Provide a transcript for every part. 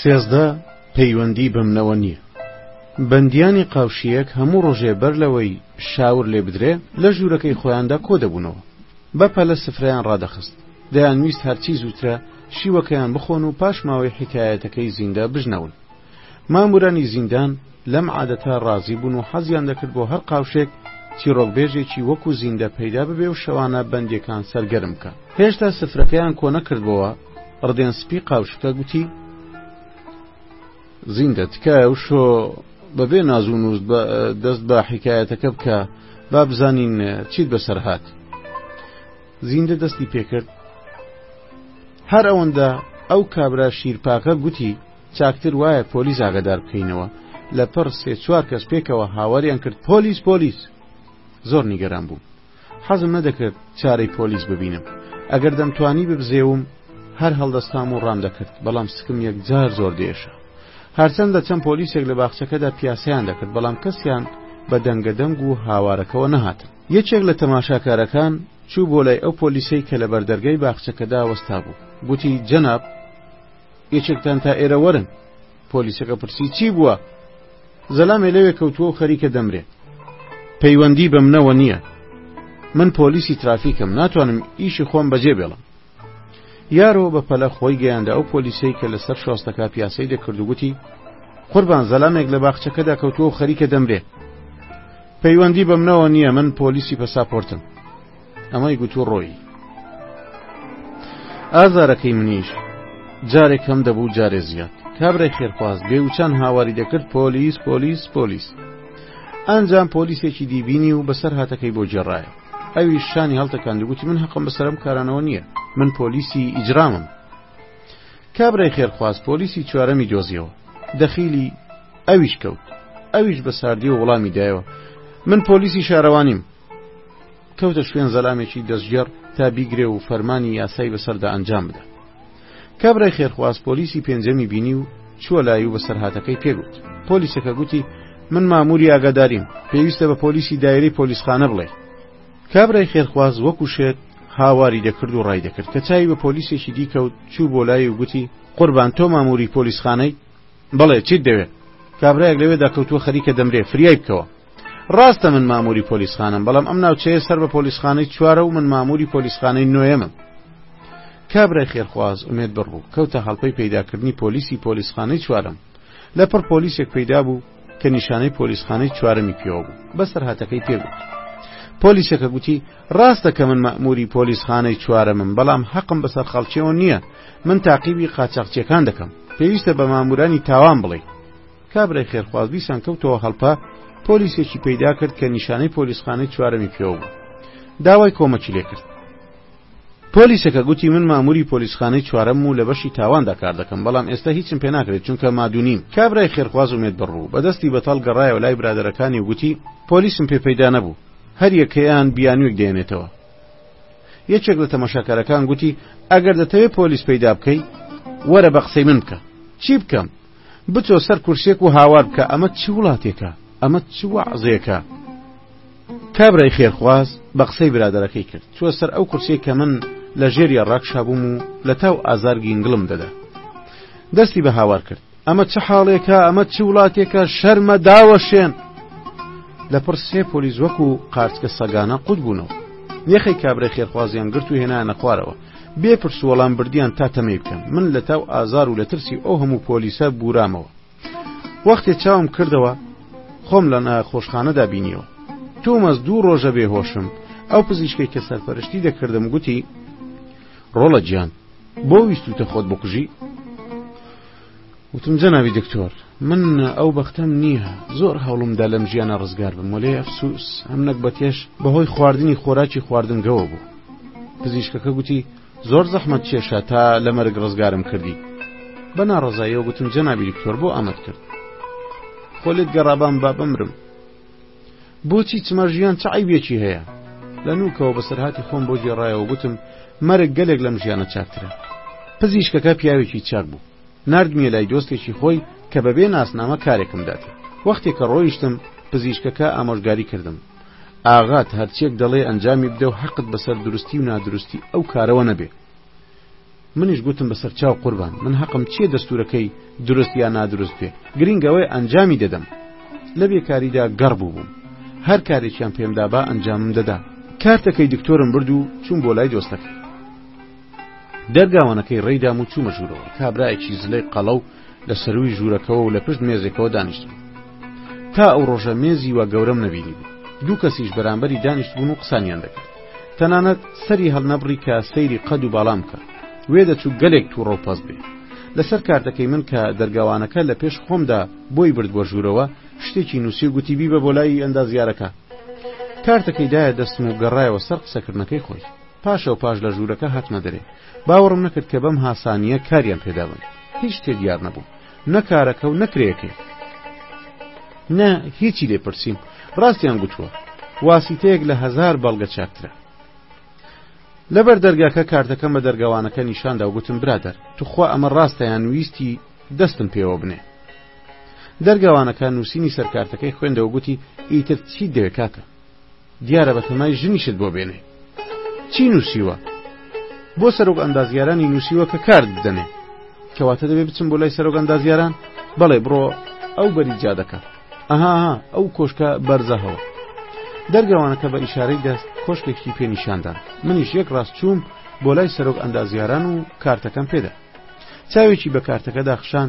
سێزدە، پەیوەندی بەمنەوە نییە بەندیانی قاوشیەک هەموو ڕۆژێ بەر لەوەی شاور لێ بدرێ لە ژوورەکەی خۆیاندا کۆ دەبوونەوە بە پەلە سفرەیان ڕادەخست دەیانویست هەرچی زووترە شیوەکەیان بخۆن و پاش ماوەی حیکایەتەکەی زیندە بژنەون. مامورانی زیندان لەم عادەتە ڕازی بوون و حەزیان دەکرد بۆ هەر قاوشێک چیڕۆکبێژێکی وەکو زیندە پەیدا ببێ و شەوانە بەندیەکان سەرگەرم بکا. هێشتا سفرەکەیان کۆنەکردبۆوە، ڕدێن سپی قاوشەکە گوتی، زیندە تکایە وشۆ بەبێ ناز و نووز دەست بە حیکایەتەکە بکە با بزانین چیت بەسەر هات. زیندە دەستی پێکرد هەر ئەوەندە ئەو کابرا شیرپاکە گوتی چاکتر وایە پۆلیس ئاگادار بکەینەوە لە پڕ سێ چوار کەس پێکەوە هاواریان کرد پۆلیس پۆلیس زۆر نیگەران بووم حەزم نەدەکرد چارەی پۆلیس ببینم ئەگەر دەمتوانی ببزێوم هەر هەڵدەستام و ڕام دەکرد بەڵام سکم یەکجار زۆر دێشە هەرچەندە چەند پۆلیسێک لە باخچەکەدا پیاسیان دەکرد بەڵام کەسیان بە دەنگە دەنگ و هاوارەکەەوە نەهاتن یەکێک لە تەماشاکارەکان چوو بۆ لای ئەو پۆلیسەی کە لە بەردەرگای باخچەکەدا وەستا بوو گوتی جەناب یەکێکتان تا ئێرە وەرن پۆلیسەکە پرسی چی بووە زەلامێ لەوێ کەوتووە و خەریکە دەمرێ پەیوەندی بە منەوە نییە من پۆلیسی ترافیکم ناتوانم ئیشی خۆم بەجێ بێڵم یارۆ بە پەلە خۆی گەیاندە ئەو پۆلیسەی کە لەسەر شۆستەکە پیاسەی دەکردوگوتی قوربان زەلامێک لە باخچەکەدا کەوتووە و خەریکە دەمرێ پەیوەندی بەمنەوە نییە من پۆلیسی پەساپۆرتم ئەمەی گوتو ڕۆیی ئازارەکەی منیش جارێک هەم دەبوو جارێ زیاد کابرای خێرخواز بێ وچان هاواری دەکرد پۆلیس پۆلیس پۆلیس ئەنجام پۆلیسێکی دیبینی و بەسەر هاتەکەی بۆ جێڕایە ئەوی شانی هەڵتەکاند گوتی من هەقم بەسرم کارانەوە نییە من پۆلیسی ئیجرامم کابرای خێرخواز پۆلیسی چوارەمی دۆزیەوە دەخیلی ئەویش کەوت ئەویش بە ساردی و وڵامی دایەوە من پۆلیسی شارەوانیم کەوتە شوێن زەلامێکی دەستگێڕ تا بیگرێ و فەرمانی یاسای بەسەردا ئەنجام بدە کابرای خێرخواز پۆلیسی پێنجەمی بینی و چووە لای و بەسەر هاتەکەی پێگوت پۆلیسەکە گوتی من ماموری ئاگاداریم پێویستە بە پۆلیسی دایری پۆلیسخانە بڵێ کابرای خێرخواز وەکو شێت هاواری دەکرد و ڕای دەکرد کە چای بە پۆلیسێکی دیکەوت چوو بۆ لای و گوتی قوربان تۆ ماموری پۆلیسخانەی بەڵێ چیت دەوێ کابرایەک لەوێدا کەوتووە خەریکە دەمرێ فریای بکەوە ڕاستە من ماموری پۆلیسخانم بەڵام ئەم ناوچەیە سەر بە پۆلیسخانەی چوارە و من ماموری پۆلیسخانەی نوێمم کابرای خێرخواز ئومێت بڕبوو کەوتە هەڵپەی پیداکردنی پۆلیسی پۆلیسخانەی چوارم لە پڕ پۆلیسێک پیدا بوو کە نیشانەی پۆلیسخانەی چوارەمی پێوە بوو بەسەر هاتەکەی پێبوو پۆلیسەکە گوتی ڕاستە کە من مەئموری پۆلیس خانەی چوارەمم بەڵام هەقم بەسەر خەڵکیەوە نییە من تاقیبی قاچاقچیەکان دەکەم پێویستە بە مامورانی تاوان بڵێ کابرای خێرخواز دیسان کەوتەوە هەڵپە پۆلیسێکی پەیدا کرد کە نیشانەی پۆلیسخانەی چوارەمی پێوە بوو داوای کۆمەکی لێ کرد پۆلیسەکە گوتی من ماموری پۆلیسخانەی چوارەم و لە بەشی تاواندا کار دەکەم بەڵام ئێستا هیچم پێ ناکرێت چونکە مادونیم کابرای خێرخواز ومێت بڕوو بەدەستی بەتاڵ گەڕایەوە لای برادەرەکانی و گوتی پۆلیسم پێ پەیدا نەبوو هەر یەکەیان بیانووێک دێنێتەوە. یەکێک لە تەماشاکارەکان گوتی، ئەگەر دەتەوێت پۆلیس پەیدا بکەی، وەرە بە قسەی من بکە. چی بکەم؟ بچۆ سەر کورسییەک و هاوار بکە، ئەمە چ وڵاتێکە؟ ئەمە چ وەعزێکە؟ کابرای خێرخواز بە قسەی برادەرەکەی کرد، چووە سەر ئەو کورسییەی کە من لە ژێریا ڕاکشابووم و لەتاو ئازار گینگڵم دەدا. دەستی بە هاوار کرد. ئەمە چ حاڵێکە ئەمە چ وڵاتێکە شەرمە داوەشێن لە پڕ سێ پۆلیس وەکو قارچکە سەگانە قوت بوونەوە یەخی کابرای خێرخوازیان گرت و هێنانە خوارەوە بێ پرس وەڵام بردیان تا تەمەی بکەن من لە تاو ئازار و لە ترسی ئەو هەموو پۆلیسە بورامەوە وەختێ چاوم کردەوە خۆم لە ناخۆشخانەدا بینیەوە تومەز دوو ڕۆژە بێهۆشم ئەو پزیشکی کە سەرپەرشتی دەکردم گوتی ڕۆڵە گیان بۆ ویستوتە خۆت بکوژی وتم جەنابی دکتۆر من ئەو بەختەم نییە زۆر هەوڵم دا لەم ژیانە ڕزگار بم وەلێ ئەفسوس ئەم نەگبەتێش بەهۆی خواردنی خۆراکی خواردنگەوە بوو پزیشکەکە گوتی زۆر زەحمەت کێشە تا لە مەرگ ڕزگارم کردی بە ناڕزاییەوە گوتم جەنابی دکتۆر بۆ ئامەد کرد خۆلت گەڕابام با بمرم بۆچی چما ژیان چ عیبێکی هەیە لە نوکەوە بەسەرهاتی خۆم بۆ گێڕایەوە گوتم مەرگ گەلێک لەم ژیانە چاکترە پزیشکەکە پیاوێکی چاک بوو نردمیە لای دۆستێکی خۆی کە بەبێ ناسنامە کارێکم دات وەختێک کە ڕۆیشتم پزیشکەکە ئامۆژگاری کردم ئاغات هەرچێک دەڵێ ئەنجامی بدە و حەقت بەسەر درستی و نادروستی ئەو کارەوە نەبێ منیش گوتم بەسەر چاو قوربان من هەقم چیە دەستورەکەی دروست یا نادروست بێ گرینگ ئەوەی ئەنجامی دەدەم لە بێکاریدا گەڕ بوو بووم هەر کارێکیان پێمدا با ئەنجامم دەدا کارتەکەی دکتۆرم برد و چوون بۆ لای دۆستەکە دەرگاوانەکەی ڕێیدام و چوومە ژوورەوە کابراایکی زلەی قەڵە و لە سەرووی ژوورەکەەوە و لە پشت مێزێکەوە دانیشتم تا ئەو ڕۆژە مێزی وە گەورەم نەبینی بوو دوو کەسیش بەرامبەری دانیشت بوون و قسانیان دەکرد تەنانەت سەری هەڵنەبڕی کە سەیری قەد و باڵام کە وێ دەچوو گەلێک تووڕە و پەست بێ لەسەر کارتەکەی من کە دەرگاوانەکە لە پێش خۆمدا بۆی برد بۆ ژوورەوە شتێکی نووسی و گوتی بیبە بۆ لای ئەندازیارەکە کارتەکەی دایە دەستم و گەڕایەوە سەر قسەکردنەکەی خۆی پاشەو پاش لە ژوورەکە هاتمە دەرێ باوەڕم نەکرد کە بەم هاسانییە کاریان پێدابن هیچ شتێ دیار نەبوو نەکارەکە و نەکرێەکەی نە هیچی لێ پرسییم ڕاستیان گوتووە واسیتەیەک لە هزار بەڵگە چاکترە لەبەر دەرگاکە کارتەکەم بە دەرگەوانەکە نیشاندا و گوتم برادەر توخوا ئەمە ڕاستەیان ویستی دەستم پێوە بنێ دەرگەوانەکە نووسینی سەرکارتەکەی خوێندەوە گوتی ئیتر چی دەوێ کاکە دیارە بەتەمای ژنیشت بۆ بێنێ چی نووسیوە بۆ سەرۆک ئەندازیارانی نووسیوە کە کارت بدەنێ کەواتە دەبێ بچم بۆ لای سەرۆک ئەندازیاران بەڵێ بڕۆ ئەو بەری جادەکە ئەها ئەو کۆشکە بەرزە هەوە دەرگەوانەکە بە ئیشارەی دەست کۆشکێکی پێنیشاندان منیش یەک ڕاست چووم بۆ لای سەرۆک ئەندازیاران و کارتەکەم پێدا چاوێکی بە کارتەکەدا خشان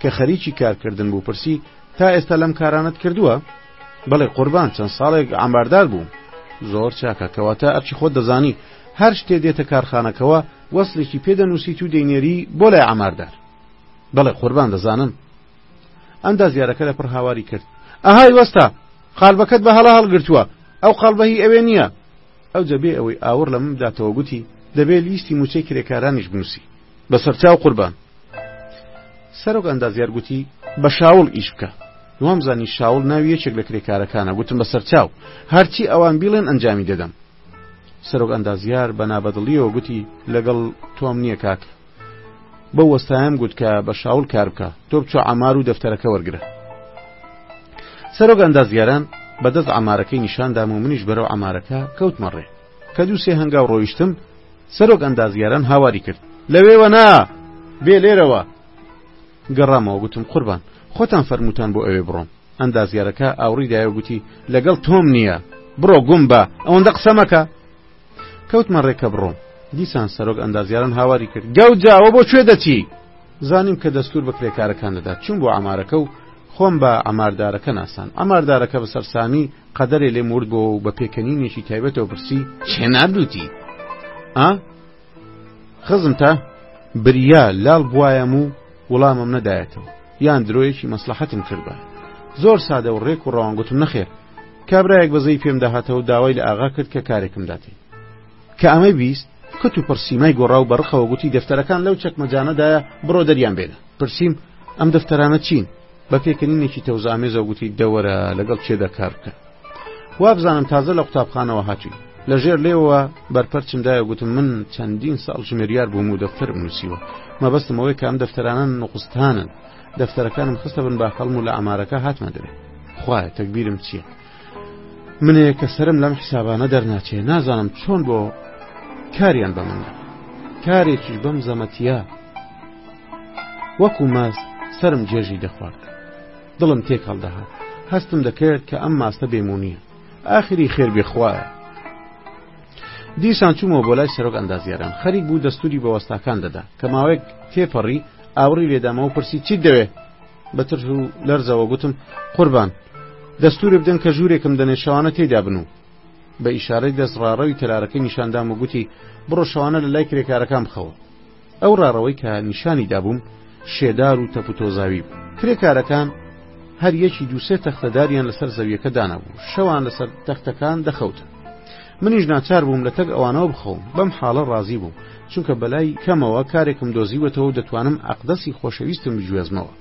کە خەریکی کارکردن بوو پرسی تا ئێستا لەم کارانت کردووە بەڵێ قوربان چەند ساڵێک ئاماردار بووم زۆر چاکە کەواتە ئەرچی خۆت دەزانی هەر شتێ دێتە کارخانەکەەوە وەصلێکی پێدەنووسیت و دەینێری بۆ لای ئاماردار بەڵێ قوربان دەزانم ئەندا زیارەکە لە پڕ هاواری کرد ئەهای وەستا قالبەکەت بە هەڵا هەڵگرتووە ئەو قەڵبەهی ئەوێ نییە ئەو جەبێ ئەوەی ئاور لە من بداتەوە گوتی دەبێ لیستی موچەی کرێکارانیش بنووسی بەسەرچاو قوربان سەرۆک ئەندازیار گوتی بە شاوڵ ئیش بکە وامزانی شاوڵ ناوی یەکێک لە کرێکارەکانە گوتم بەسەرچاو هەرچی ئەوان بیڵێن ئەنجامی دەدەم سەرۆک ئەندازیار بە نابەدڵیەوە گوتی لەگەڵ تۆم نییە کاک بە وەستایم گوت کە بە شاول کار بکە تۆ بچۆ ئامار و دەفتەرەکە وەرگرە سەرۆک ئەندازیاران بەدەست ئامارەکەی نیشاندام و منیش بەرەو ئامارەکە کەوتمەڕێ کە دوو سێ هەنگاو ڕۆیشتم، سەرۆک ئەندازیاران هاواری کرد، لەوێوە نا، بێ لێرەوە! گەڕامەوە گوتم، قوربان، خۆتان فەرمووتان بۆ ئەوێ بڕۆم. ئەندازیارەکە ئاوڕی دایەوە گوتی، لەگەڵ تۆم نییە، بڕۆ گوم بە، ئەوەندە قسە مەکە! کەوتمە ڕێ کە بڕۆم. دیسان سەرۆک ئەندازیاران هاواری کرد، گەوجە، ئەوە بۆ کوێ دەچی؟ زانیم کە دەستوور بە کرێکارەکان دەدات، چووم بۆ عەمارەکە و، خۆم بە عەماردارەکە ناساند. عەماردارەکە بە سەرسامی قەدەرێ لێم وردبۆوە و بە پێکەنینێکی تایبەتەوە پرسی، چێ ناردووتی؟ ئا؟ خزم تا؟ بریا لال بوایەم و وڵامم نەدایەتەوە، یان درۆیەکی مەسڵەحەتم کردبایە. زۆر سادە و ڕێک و ڕەوان گوتم، نەخێر. کابرایەک بەزەیی پێم داهاتەوە و داوای لە ئاغا کرد کە کارێکم داتێ. کە ئەمەی بیست، کتوپڕ سیمای گۆڕا و بە ڕقەوە گوتی، دەفتەرەکان لەو چەکمەجانەدایە، بڕۆ دەریان بێنە. پرسیم، ئەم دەفتەرانە چین؟ بە پێکەنینێکی تەوزئامێزەوە گوتی، دە وەرە لەگەڵ کێدا کار بکەن؟ وابزانم تازە لە قوتابخانەوە هاتووی. لە ژێر لێوەوە بەرپەرچم دای و گوتم، من چەندین ساڵ ژمێریار بووم و دەفتەرم نووسیوە. مەبەستم ئەوەیە کە ئەم دەفتەرانە نوقستانن. دەفتەرەکانم خستە بن باقەڵم و لە ئامارەکە هاتمە دەرێ. خوایە، تەگبیرم چییە؟ منێ کە سرم لەم حسابانە دەرناچێ نازانم چۆن بۆ کاریان بە منە کارێکیش بەم زەمەتیە وەکو ماس سرم جێژی دەخوارد دڵم تێک هەڵدەهات هەستم دەکرد کە ئەم ماستە بێمونیە ئاخری خێر بێخوایە دیسان چوومەوە بۆ لای سەرۆک ئەندازیاران خەریک بوو دەستوری بە وەستاکان دەدا کە ماوەیەک تێپەڕی ئاوڕی لێدامەوە پرسی چی دەوێ بە ترس و لەرزەوە گوتم قوربان دەستورێ بدەن کە ژوورێکم دەنێ شەوانە تێدا بن و بە ئیشارەی دەست ڕاڕەوی تەلارەکەی نیشاندام و گوتی بڕۆ شەوانە لە لای کرێکارەکان بخەوە ئەو ڕاڕەوەی کە نیشانی دابووم شێدار و تەپوتۆزاوی بوو کرێکارەکان هەر یەکی دووسێ تەختەداریان لەسەر زەویەکە دانابوو شەوان لەسەر تەختەکان دەخەوتن منیش ناچار بووم لە تەک ئەوانەوە بخەوم بەم حاڵە ڕازی بووم چونکە بەلای کەمەوە کارێکم دۆزیوەتەوە و دەتوانم ئەقدەسی خۆشەویستم بگوێزمەوە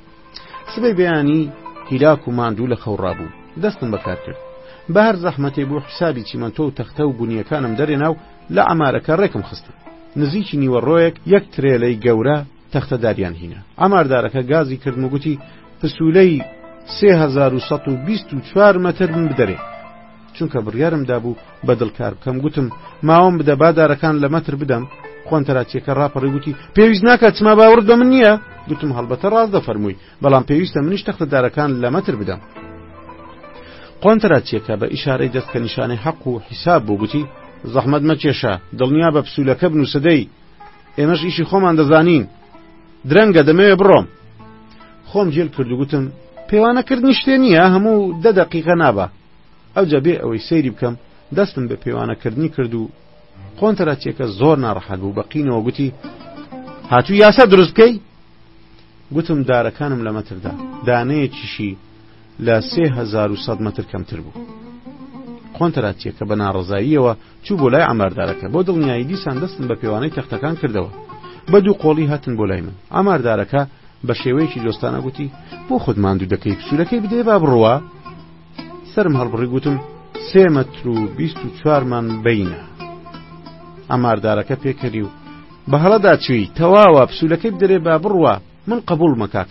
سبەی بەیانی هیلاک و ماندوو لە خەو ڕابوو دەستم بەکار کرد بە هەر زەحمەتێ بوو حسابی چیمەنتۆ و تەختە و بنیەکانم دەرێنا و لە ئەمارەکە ڕێکم خستن نزیکی نیوەڕۆیەک یەک ترێلەی گەورە تەختەداریان هینە ئەماردارەکە گازی کردم و گوتی پسولەی 1924 متر من بدەرێ چونکە بڕیارم دابوو بە دڵ کار بکەم گوتم ماوەم بدە با دارەکان لە مەتر بدەم قۆنتەراتچیەکە ڕاپەڕی گوتی پێویست ناکات چما باوەڕت بە من نییە گوتم هەڵبەتە ڕاست دەفەرمووی بەڵام پێویستە منیش تەختە دارەکان لە مەتر بدەم قۆنتەراتچیەکە بە ئیشارەی دەست کە نیشانەی حەق و حیساب بوو گوتی زەحمەت مەکێشە دڵنیا بە پسوولەکە بنووسەدەی ئێمەش ئیشی خۆمان دەزانین درەنگە دەمەوێ بڕۆم خۆم جێل کردوگوتم پێوانەکردنی شتێ نییە هەموو دە دەقیقە نابە ئەوجا بێ ئەوەی سەیری بکەم دەستم بە پێوانە کردنی کرد و قۆنتەراتچیەکە زۆر ناڕەحەت بوو بە قینەوە گوتی هاتوو یاسا دروست بکەی گوتم دارەکانم لە مەتردا دانەیەکیشی لە 3100 متر کەمتر بوو قۆنتەراتچیەکە بە ناڕزاییەوە چوو بۆ لای ئەماردارەکە بۆ دڵنیایی دیسان دەستم بە پێوانەی تەختەکان کردەوە بە دوو قۆڵی هاتن بۆ لای من ئاماردارەکە بە شێوەیەکی دۆستانە گوتی بۆ خودمان دوو دەکەی پسوولەکەی بدێ با بڕوە سەرم هەڵبڕی گوتم سێ مەتر و بیست و چوارمان بینە ئاماردارەکە پێکەری و بە هەڵەدا چووی تەواوە پسولەکەی دەرێ با بڕوە من قبول مەکات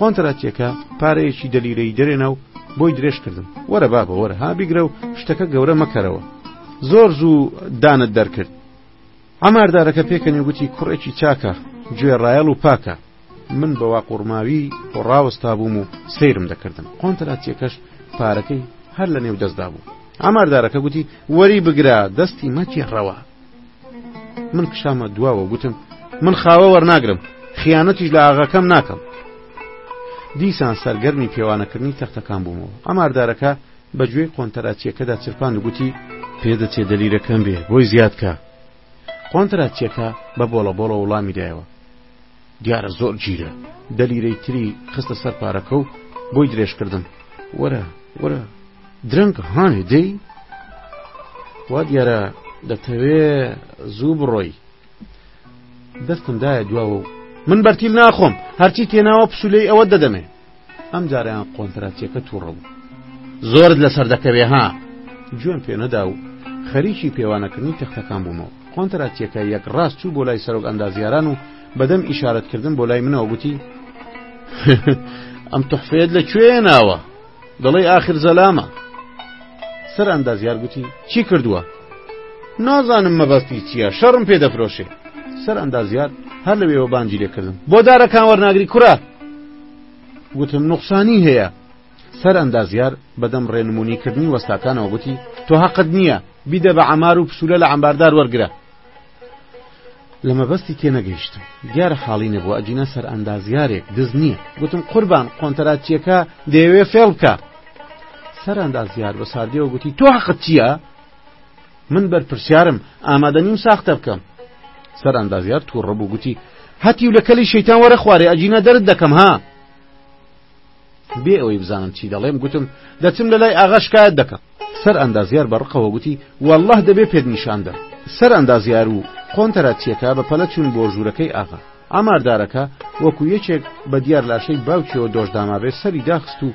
قۆنتراتیەکە پارەیەکی دەلیرەی دەرێنە و بۆی درێژ کردم وەرە با بە وەرە ها بیگرە و شتەکە گەورە مەکەرەوە زۆر زوو دانت دەرکرد عەمار دارەکە پێکەنی و گوتی، کوڕێکی چاکە، گوێڕایەڵ و پاکە. من بە واقوڕماوی خۆ ڕاوەستابووم و سەیرم دەکردم. قۆنتراتچییەکەش پارەکەی هەر لە نێو دەستدا بوو. عەمار دارەکە گوتی، وەری بگرە، دەستی مەگێڕەوە. من کشامە دواوە و گوتم، من خاوە وەرناگرم، خیانەتیش لە ئاغاکەم ناکەم. دیسان سەرگەرمی پێوانەکردنی تەختەکان بوومەوە. عەمار دارەکە بە گوێی قۆنتەراتچیەکەدا چرپاند و گوتی. پێدەچێ دەلیرە کەم بێ، بۆی زیاد کە. قۆنتەراتچیەکە بە بۆڵە بۆڵە وڵامی دایەوە. دیارە زۆر گیرە. دەلیرەی تری خستە سەر پارەکە و بۆی درێژ کردم. وەرە، وەرە، درەنگ هانێ دێی؟ وا دیارە دەتەوێ زوو بڕۆی. دەستم دایە دواوە و. من بەرتیل ناخۆم، هەرچی تێناوە پشولەی ئەوەت دەدەمێ. ئەم جارەیان قۆنتراتیەکە تووڕە بوو زۆرت لەسەر دەکەوێ ها جوێن پێنەدا و خەریکی پێوانەکردنی تەختەکان بوومەوە قۆنتراتیەکە یەک ڕاست چوو بۆ لای سەرۆک ئەندازیاران و بەدەم ئیشارەتکردن بۆ لای منەوە گوتی ئەم تحفێت لە کوێ ناوە دەڵی ئاخر زەلامە سەر ئەندازیار گوتی چی کردووە نازانم مەبەستی چییە شەڕم پێ دەفرۆشێ سەر ئەندازیار هەر لەوێەوە بانجی لێکردن بۆ دارەکان وەرناگری کورە گوتم، نوقسانی هەیە. سەر ئەندازیار بەدەم ڕێنموونی کردنی وەستاکانەوە گوتی، تۆ هەقت نییە، بیدە بە عەمار و پسوولە لە عەمباردار وەرگرە. لە مەبەستی تێنەگەیشتم. دیارە حاڵی نەبوو، ئەگینا سەر ئەندازیارێک دز نییە. گوتم، قوربان، قۆنتەراتچییەکە دەیەوێ فێڵ بکا. سەر ئەندازیار بە ساردییەوە گوتی، تۆ هەقت چییە؟ من بەرپرسیارم ئامادە نیم ساختە بکەم سەر ئەندازیار تووڕە بوو گوتی هەتیو لە کەلی شەیتان وەرە خوارێ ئەجینا دەرت دەکەم ها بێ ئەوەی بزانم چی دەڵێم گوتم دەچم لە لای ئاغا شکایەت دەکەم سەر ئەندازیار بە ڕقەوە گوتی والله دەبێ پێت نیشاندە سەر ئەندازیار و قۆنتەراتچیەکە بە پەلە چوون بۆ ژوورەکەی ئاغا ئاماردارەکە وەکو یەکێک بە دیار لاشەی باوکیەوە دۆشدامابێ سەری داخست و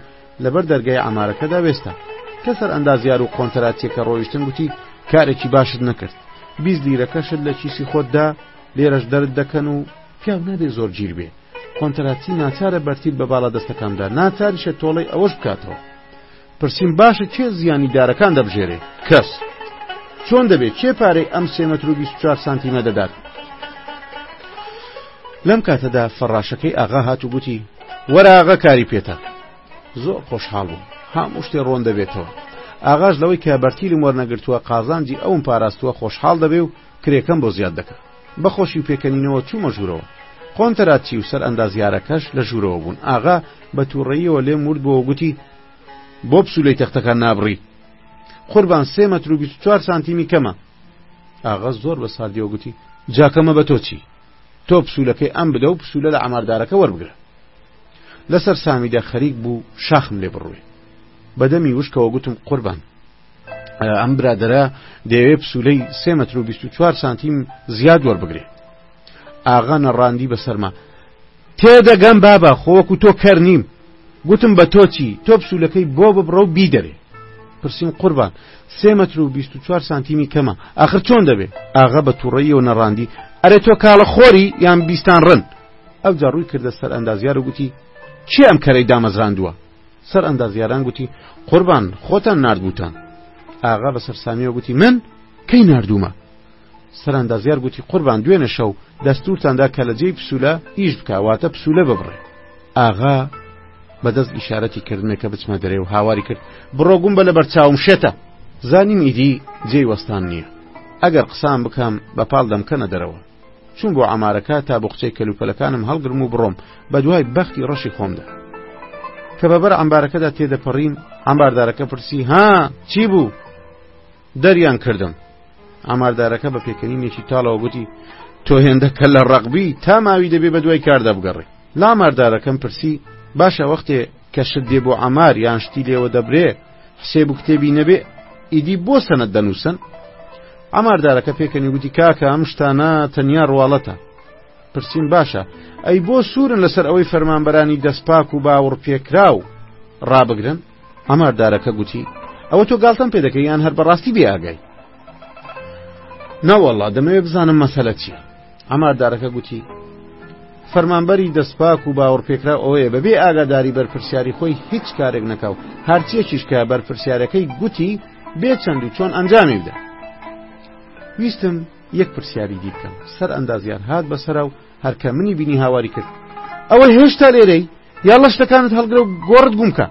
لەبەر دەرگای عەمارەکەدا وێستا. کەسەر ئەندازیار و قۆنتەراتیە کە ڕۆیشتن گوتی کارێکی باشت نەکرد. بیست لیرەکەشت لە کیسی خۆتدا لێرەش دەرت دەکەن و پیاو نابێ زۆر گیر بێ. قۆنتەراتی ناچارە بەرتیل بە باڵا دەستەکاندا ناچاریشە تۆڵەی ئەوەش بکاتەوە. پرسیم باشە کێ زیانی دارەکان دەبژێرێ کەس چۆن دەبێت کێ پارەی ئەم سێمەتر و 24 سانتیمە دەدات لەم کاتەدا فەڕاشەکەی ئاغا هات و گوتی وەرە ئاغا کاری پێتە زۆر خۆشحاڵ بوو هەموو شتێ ڕۆن دەبێتەوە ئاغاش لەوەی کە بەرتیلم وەرنەگرتووە قازانجی ئەوم پاراستووە خۆشحاڵ دەبێ و کرێکەم بۆ زیاد دەکە بەخۆشی و پێکەنینەوە چوومە ژوورەوە قۆنتەراتچی و سەر ئەندازیارەکەش لە ژوورەوە بوون ئاغا بە تووڕەیەوە لێم ورد بۆ گوتی بۆ پسولەی تەختەکان نابڕی قوربان سێ مەتر و بیست چوار سانتیمی کەمە ئاغا زۆر بە ساردیەوە گوتی جاکەمە بە تۆ چی تۆ پسولەکەی ئەم بدە و پسولە لە عەماردارەکە وەربگرە. لەسەر سامیدا خەریک بوو شاخم لێ بڕوێ. بە دەمی وشکەوە گوتم قوربان. ئەم برادەرە دەیەوێ پسولەی سێ مەتر و بیست و چوار سانتیم زیاد وەربگرێ. ئاغا نەڕاندی بەسەرما. تێدەگەم بابە خۆ وەکو تۆ کەر نیم. گوتم بە تۆ چی؟ تۆ پسوولەکەی بۆ ببڕە و بیدەرێ. پرسیم قوربان سێ مەتر و بیست و چوار سانتیمی کەمە ئاخر چۆن دەبێ؟ ئاغا بە تووڕەییەوە نەڕاندی، ئەرێ تۆ کاڵە خۆری یان بیستان ڕن؟ ئەوجا ڕووی کردە سەر ئەندازیار و گوتی، کێ ئەم کەرەی دامەزراندووە؟ سەر ئەندازیاران گوتی، قوربان خۆتان ناردبووتان. ئاغا بە سەرسامییەوە گوتی، من؟ کەی ناردوومە؟ سەراندازیار گوتی، قوربان دوێنێ شەو دەستوورتان دا کە لە جێی پسوولە ئیش بکا، واتە پسوولە ببڕێ. ئاغا بە دەست ئیشارەتی کردمێ کە بچمە دەرێ و هاواری کرد، بڕۆ گوم بە لە بەر چاوم شێتە! زانیم ئیدی جێی وەستان نییە. ئەگەر قسان بکەم بە پاڵ دەمکەنە دەرەوە. چووم بۆ عەمارەکە تا بوخچەی کەلوپەلەکانم هەڵگرم و بڕۆم، بە دوای بەختی ڕەشی خۆم دا. کە بە بەر عەمبارەکەدا تێدەپەڕیم، عەمباردارەکە پرسی، ها، چی بوو؟ دەریان کردم ئاماردارەکە بە پێکەنینێکی تاڵەوە گوتی تۆ هێندە کە لە ڕقبی تا ماوی دەبێ بە دوای کاردا بگەڕێ لاماردارەکەم پرسی باشە وەختێ کە شت دێ بۆ ئامار یان شتی لێوە دەبرێ حسێب و کتێبی نەبێ ئیدی بۆ سەنەت دەنووسن ئاماردارەکە پێکەنی گوتی کاکە ئەم شتانە تەنیا ڕواڵەتە پرسیم باشە ئەی بۆ سوورن لەسەر ئەوەی فەرمانبەرانی دەستپاک و باوەڕ پێکراو ڕابگرن ئەماردارەکە گوتی. ئەوە تۆ گاڵتەم پێ دەکەی یان هەر بەڕاستی بێ ئاگای ناوەڵا دەمەوێ بزانم مەسەلە چییە ئەماردارەکە گوتی فەرمانبەری دەستپاک و باوەڕپێکرا ئەوەیە بەبێ ئاگاداری بەرپرسیاری خۆی هیچ کارێک نەکاو هەرچیەکیشکە بەرپرسیارەکەی گوتی بێ چەند و چۆن ئەنجامی بدە ویستم یەک پرسیاری دی بکەم سەر ئەندازیار هات بەسەرا و هەر کە منی بینی هاواری کرد ئەوە هێشتا لێرەی یا لە شتەکانت هەڵگرە و گۆڕت گومکە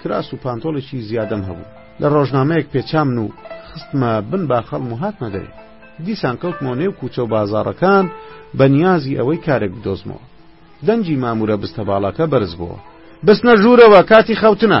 کراس و پانتۆڵێکی زیادەم هەبوو لە ڕۆژنامەیەک پێچامن و خستمە بن با خەڵم و هاتمە دەرێ دیسان کەوتمەوە نێو کوچە و بازارەکان بە نیازی ئەوەی کارێک بدۆزمەوە دەنجی مامورە بستە باڵاکە بەرز بووە بستنە ژوورەوە کاتی خەوتنە